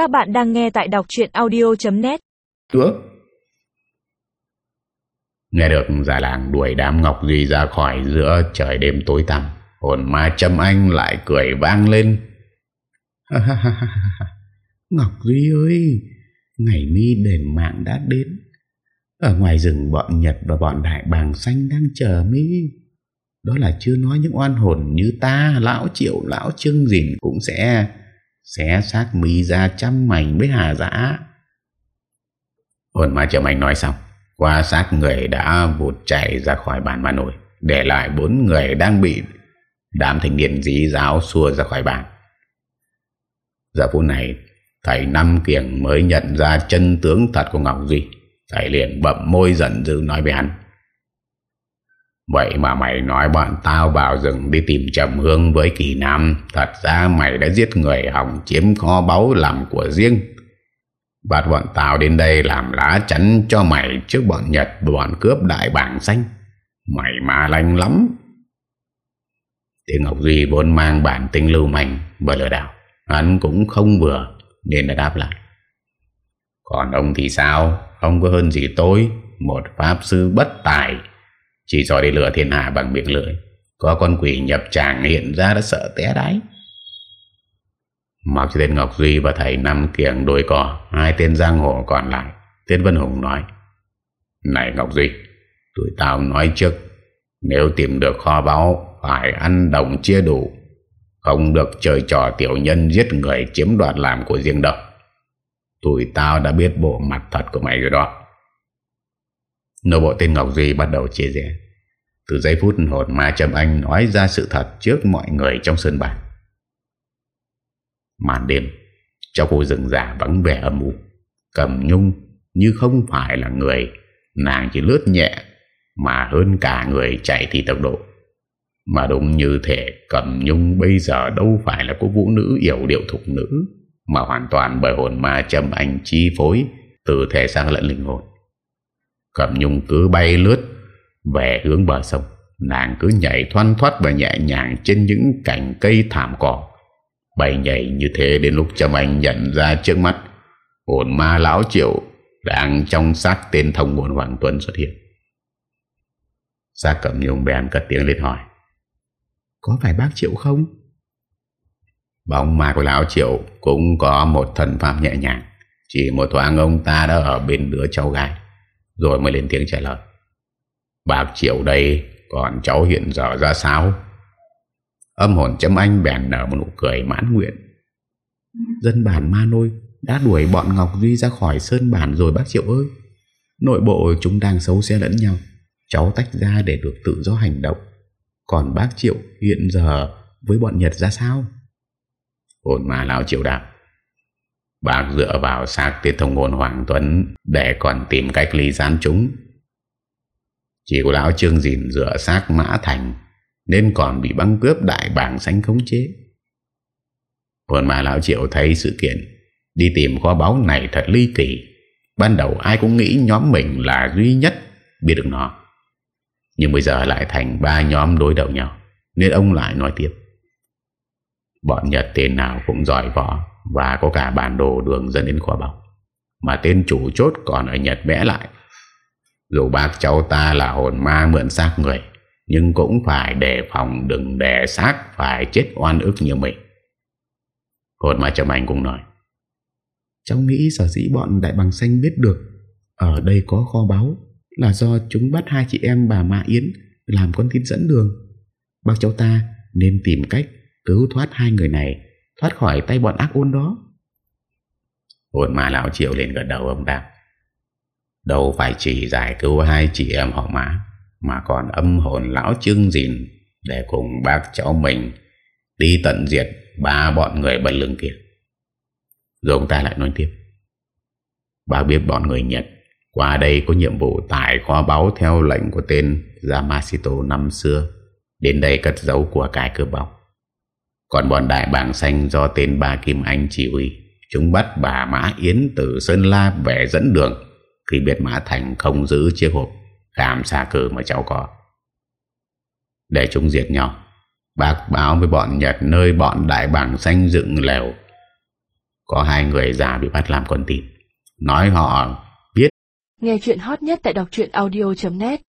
Các bạn đang nghe tại đọc chuyện audio.net Nữa Nghe được già làng đuổi đám Ngọc Duy ra khỏi giữa trời đêm tối tăm Hồn ma châm anh lại cười vang lên. Ngọc Duy ơi Ngày mi đền mạng đã đến. Ở ngoài rừng bọn Nhật và bọn Đại Bàng Xanh đang chờ mi. Đó là chưa nói những oan hồn như ta Lão Triệu, Lão Trưng Dình cũng sẽ Xé xác mi ra trăm mảnh với hà giã. Hồn ma chậm anh nói xong, Qua xác người đã vụt chạy ra khỏi bàn ma nổi Để lại bốn người đang bị Đám thanh niên dí giáo xua ra khỏi bàn. Giờ phút này, Thầy Năm Kiểng mới nhận ra chân tướng thật của Ngọc Duy. Thầy liền bậm môi giận dữ nói với hắn. Vậy mà mày nói bọn tao vào rừng đi tìm trầm hương với kỳ nam. Thật ra mày đã giết người hỏng chiếm kho báu làm của riêng. Bắt bọn tao đến đây làm lá chắn cho mày trước bọn Nhật và bọn cướp đại bảng xanh. Mày mà lành lắm. Tiếng Ngọc Duy vốn mang bản tính lưu manh và lừa đảo. Hắn cũng không vừa, nên đã đáp lại. Còn ông thì sao? Ông có hơn gì tôi? Một pháp sư bất tài. Chỉ giỏi đi lừa thiên hạ bằng miệng lưỡi. Có con quỷ nhập tràng hiện ra đã sợ té đáy Mặc cho tên Ngọc Duy và thầy Năm Kiểng đôi cò, Hai tên giang hồ còn lại. Tên Vân Hùng nói, Này Ngọc Duy, Tụi tao nói trước, Nếu tìm được kho báu, Phải ăn đồng chia đủ. Không được chơi trò tiểu nhân giết người chiếm đoạt làm của riêng đâu. Tụi tao đã biết bộ mặt thật của mày rồi đó. Nô bộ tên Ngọc Duy bắt đầu chia rẽ. Từ giây phút hồn ma trầm Anh nói ra sự thật trước mọi người trong sân bản Màn đêm, Trong khu rừng già vắng vẻ âm u, Cầm nhung như không phải là người, Nàng chỉ lướt nhẹ Mà hơn cả người chạy thì tốc độ. Mà đúng như thể Cầm nhung bây giờ đâu phải là cô vũ nữ yểu điệu thục nữ, Mà hoàn toàn bởi hồn ma châm anh chi phối Từ thể sang lẫn linh hồn. Cầm nhung cứ bay lướt Về hướng bờ sông. Nàng cứ nhảy thoăn thoát và nhẹ nhàng Trên những cành cây thảm cỏ. Bay nhảy như thế đến lúc Trâm Anh nhận ra trước mắt Hồn ma lão triệu Đang trong xác tên thông nguồn Hoàng Tuấn xuất hiện. Xác cẩm nhung bèn cất tiếng lên hỏi Có phải bác triệu không? Bóng ma của lão triệu Cũng có một thần pháp nhẹ nhàng Chỉ một thoáng ông ta đã ở bên đứa cháu gái rồi mới lên tiếng trả lời. Bác triệu đây, Còn cháu hiện giờ ra sao? Âm hồn chấm anh bèn nở một nụ cười mãn nguyện. Dân bản ma nôi Đã đuổi bọn Ngọc Duy ra khỏi sơn bản rồi bác Triệu ơi. Nội bộ chúng đang xấu xe lẫn nhau. Cháu tách ra để được tự do hành động. Còn bác Triệu hiện giờ Với bọn Nhật ra sao? Hồn ma lão Triệu đáp. Bác dựa vào xác tiết thông ngôn Hoàng Tuấn Để còn tìm cách ly gián chúng. Chỉ của lão Trương Dìn dựa xác Mã Thành nên còn bị băng cướp đại bảng sánh khống chế. Còn mà Lão Triệu thấy sự kiện, Đi tìm kho báu này thật ly kỳ. Ban đầu ai cũng nghĩ nhóm mình là duy nhất biết được nó. Nhưng bây giờ lại thành ba nhóm đối đầu nhau, Nên ông lại nói tiếp. Bọn Nhật tên nào cũng giỏi võ. Và có cả bản đồ đường dẫn đến kho báu Mà tên chủ chốt còn ở Nhật vẽ lại Dù bác cháu ta là hồn ma mượn xác người, nhưng cũng phải đề phòng đừng để xác, phải chết oan ức như mình. Hồn ma Trầm Anh cũng nói. Cháu nghĩ sở dĩ bọn đại bằng xanh biết được ở đây có kho báu là do chúng bắt hai chị em bà Mã Yến làm con tin dẫn đường. Bác cháu ta nên tìm cách cứu thoát hai người này thoát khỏi tay bọn ác ôn đó. Hồn ma lão triệu lên gần đầu, ông đáp. Đâu phải chỉ giải cứu hai chị em họ má mà còn âm hồn lão trương dìn để cùng bác cháu mình đi tận diệt ba bọn người bật lưng kia. Rồi ông ta lại nói tiếp. Bác biết bọn người Nhật qua đây có nhiệm vụ tải kho báu theo lệnh của tên Yamashito năm xưa, đến đây cất giấu của cái cơ bọc. Còn bọn đại bảng xanh do tên bà Kim Anh chỉ huy. Chúng bắt bà Mã Yến từ Sơn La về dẫn đường. Khi biết Mã Thành không giữ chiếc hộp Khám xa cử mà cháu có. Để chúng diệt nhau Bác báo với bọn Nhật Nơi bọn đại bảng xanh dựng lều, Có hai người già bị bắt làm con tin. Nói họ biết. Nghe chuyện hot nhất tại đọc audio.net